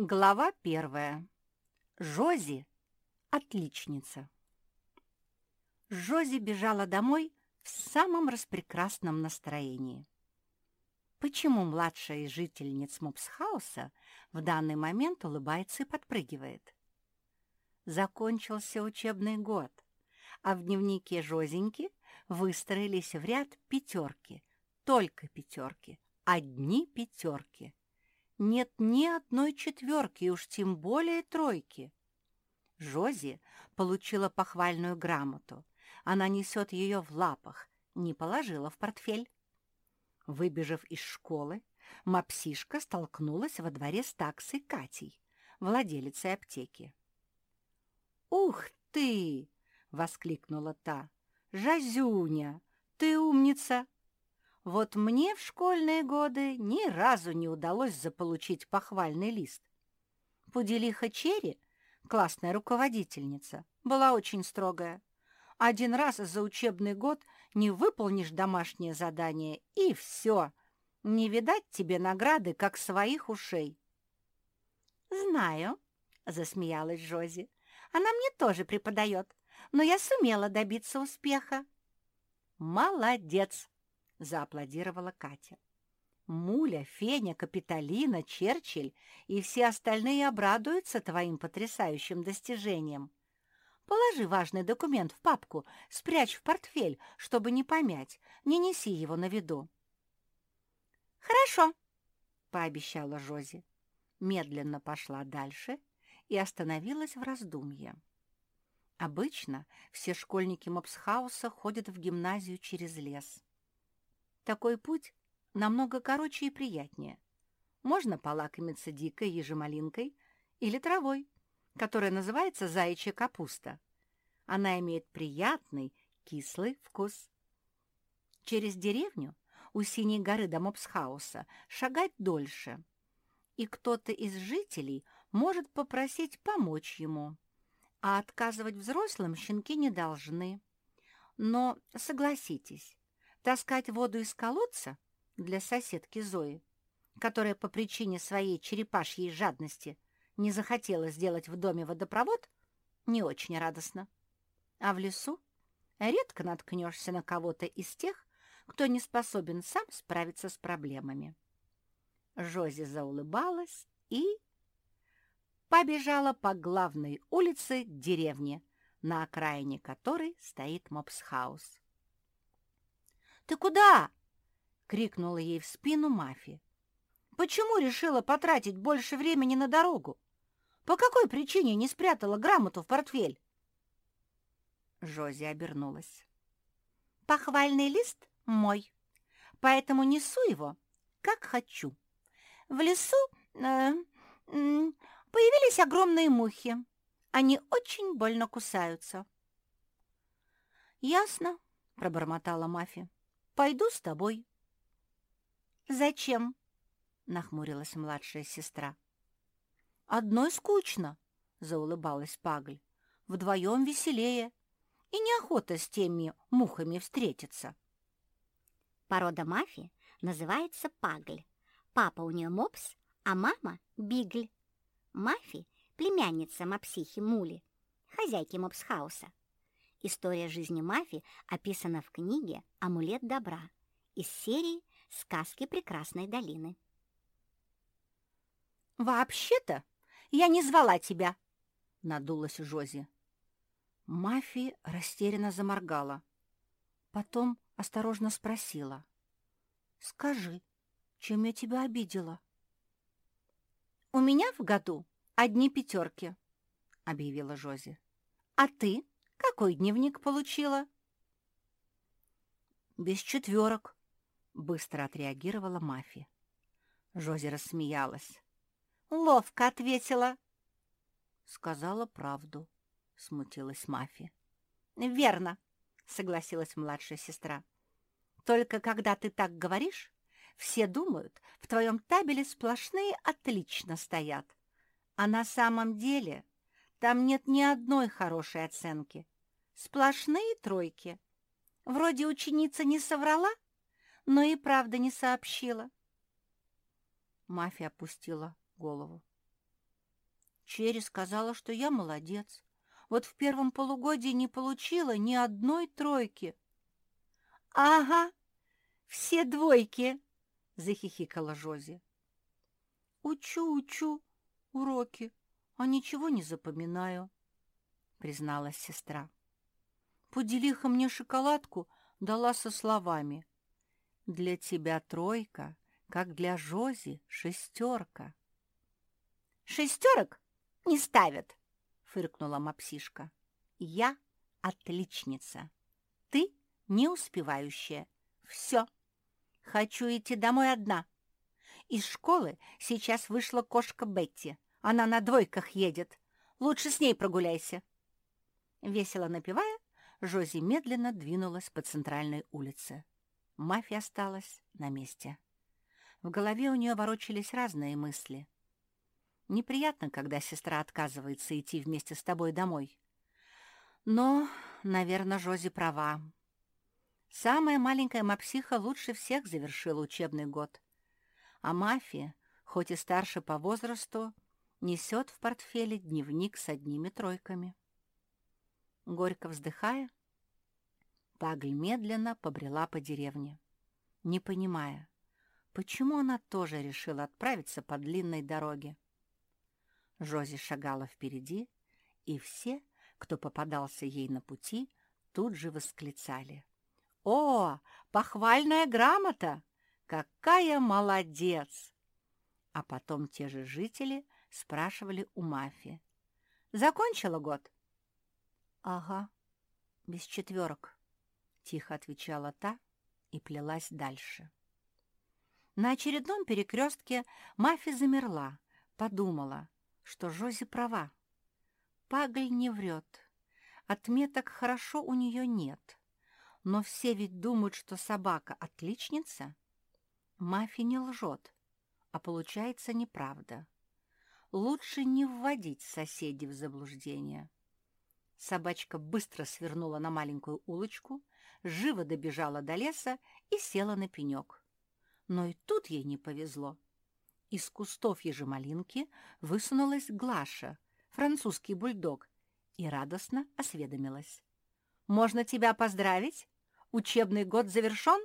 Глава первая. Жози – отличница. Жози бежала домой в самом распрекрасном настроении. Почему младшая из жительниц Мопсхауса в данный момент улыбается и подпрыгивает? Закончился учебный год, а в дневнике Жозеньки выстроились в ряд пятерки, только пятерки, одни пятерки. Нет ни одной четверки, уж тем более тройки. Жози получила похвальную грамоту. Она несет ее в лапах, не положила в портфель. Выбежав из школы, мапсишка столкнулась во дворе с таксой Катей, владелицей аптеки. «Ух ты!» — воскликнула та. «Жазюня, ты умница! Вот мне в школьные годы ни разу не удалось заполучить похвальный лист. Пуделиха Черри, классная руководительница, была очень строгая. Один раз за учебный год не выполнишь домашнее задание, и все. Не видать тебе награды, как своих ушей. «Знаю», — засмеялась Жози. «Она мне тоже преподает, но я сумела добиться успеха». «Молодец!» — зааплодировала Катя. «Муля, Феня, Капитолина, Черчилль и все остальные обрадуются твоим потрясающим достижением. Положи важный документ в папку, спрячь в портфель, чтобы не помять, не неси его на виду». «Хорошо», — пообещала Жози. Медленно пошла дальше и остановилась в раздумье. Обычно все школьники Мопсхауса ходят в гимназию через лес. Такой путь намного короче и приятнее. Можно полакомиться дикой ежемалинкой или травой, которая называется заячья капуста. Она имеет приятный кислый вкус. Через деревню у Синей горы до Мопсхауса шагать дольше, и кто-то из жителей может попросить помочь ему, а отказывать взрослым щенки не должны. Но, согласитесь, таскать воду из колодца для соседки Зои, которая по причине своей черепашьей жадности не захотела сделать в доме водопровод, не очень радостно. А в лесу редко наткнешься на кого-то из тех, кто не способен сам справиться с проблемами. Жози заулыбалась и побежала по главной улице деревни, на окраине которой стоит мопсхаус. «Ты куда?» — крикнула ей в спину Мафи. «Почему решила потратить больше времени на дорогу? По какой причине не спрятала грамоту в портфель?» Жози обернулась. «Похвальный лист мой, поэтому несу его, как хочу. В лесу э, э, появились огромные мухи. Они очень больно кусаются». «Ясно», — пробормотала Мафи. Пойду с тобой». «Зачем?» — нахмурилась младшая сестра. «Одной скучно», — заулыбалась Пагль. «Вдвоем веселее, и неохота с теми мухами встретиться». Порода мафи называется Пагль. Папа у нее мопс, а мама — бигль. Мафи — племянница мопсихи Мули, хозяйки мопсхауса. История жизни Мафи описана в книге «Амулет добра» из серии «Сказки прекрасной долины». «Вообще-то я не звала тебя!» — надулась Жози. Мафи растерянно заморгала. Потом осторожно спросила. «Скажи, чем я тебя обидела?» «У меня в году одни пятерки», — объявила Жози. «А ты?» Какой дневник получила?» «Без четверок», — быстро отреагировала Мафи. Жози рассмеялась. «Ловко ответила». «Сказала правду», — смутилась Мафи. «Верно», — согласилась младшая сестра. «Только когда ты так говоришь, все думают, в твоем табеле сплошные «отлично» стоят. А на самом деле там нет ни одной хорошей оценки. Сплошные тройки. Вроде ученица не соврала, но и правда не сообщила. Мафия опустила голову. Черри сказала, что я молодец. Вот в первом полугодии не получила ни одной тройки. «Ага, все двойки!» — захихикала Жози. «Учу, учу уроки, а ничего не запоминаю», — призналась сестра. Пуделиха мне шоколадку дала со словами. «Для тебя тройка, как для Жози шестерка». «Шестерок не ставят», — фыркнула мапсишка. «Я отличница. Ты не успевающая. Все. Хочу идти домой одна. Из школы сейчас вышла кошка Бетти. Она на двойках едет. Лучше с ней прогуляйся». Весело напевая, Жози медленно двинулась по центральной улице. Мафия осталась на месте. В голове у нее ворочались разные мысли. Неприятно, когда сестра отказывается идти вместе с тобой домой. Но, наверное, Жози права. Самая маленькая мапсиха лучше всех завершила учебный год. А мафия, хоть и старше по возрасту, несет в портфеле дневник с одними тройками. Горько вздыхая, Пагль медленно побрела по деревне, не понимая, почему она тоже решила отправиться по длинной дороге. Жози шагала впереди, и все, кто попадался ей на пути, тут же восклицали. «О, похвальная грамота! Какая молодец!» А потом те же жители спрашивали у мафии. «Закончила год?» «Ага, без четверок», — тихо отвечала та и плелась дальше. На очередном перекрестке Мафи замерла, подумала, что Жози права. Пагль не врет. Отметок хорошо у нее нет. Но все ведь думают, что собака — отличница. Мафи не лжет, а получается неправда. Лучше не вводить соседей в заблуждение. Собачка быстро свернула на маленькую улочку, живо добежала до леса и села на пенек. Но и тут ей не повезло. Из кустов ежемалинки высунулась Глаша, французский бульдог, и радостно осведомилась. «Можно тебя поздравить? Учебный год завершен?»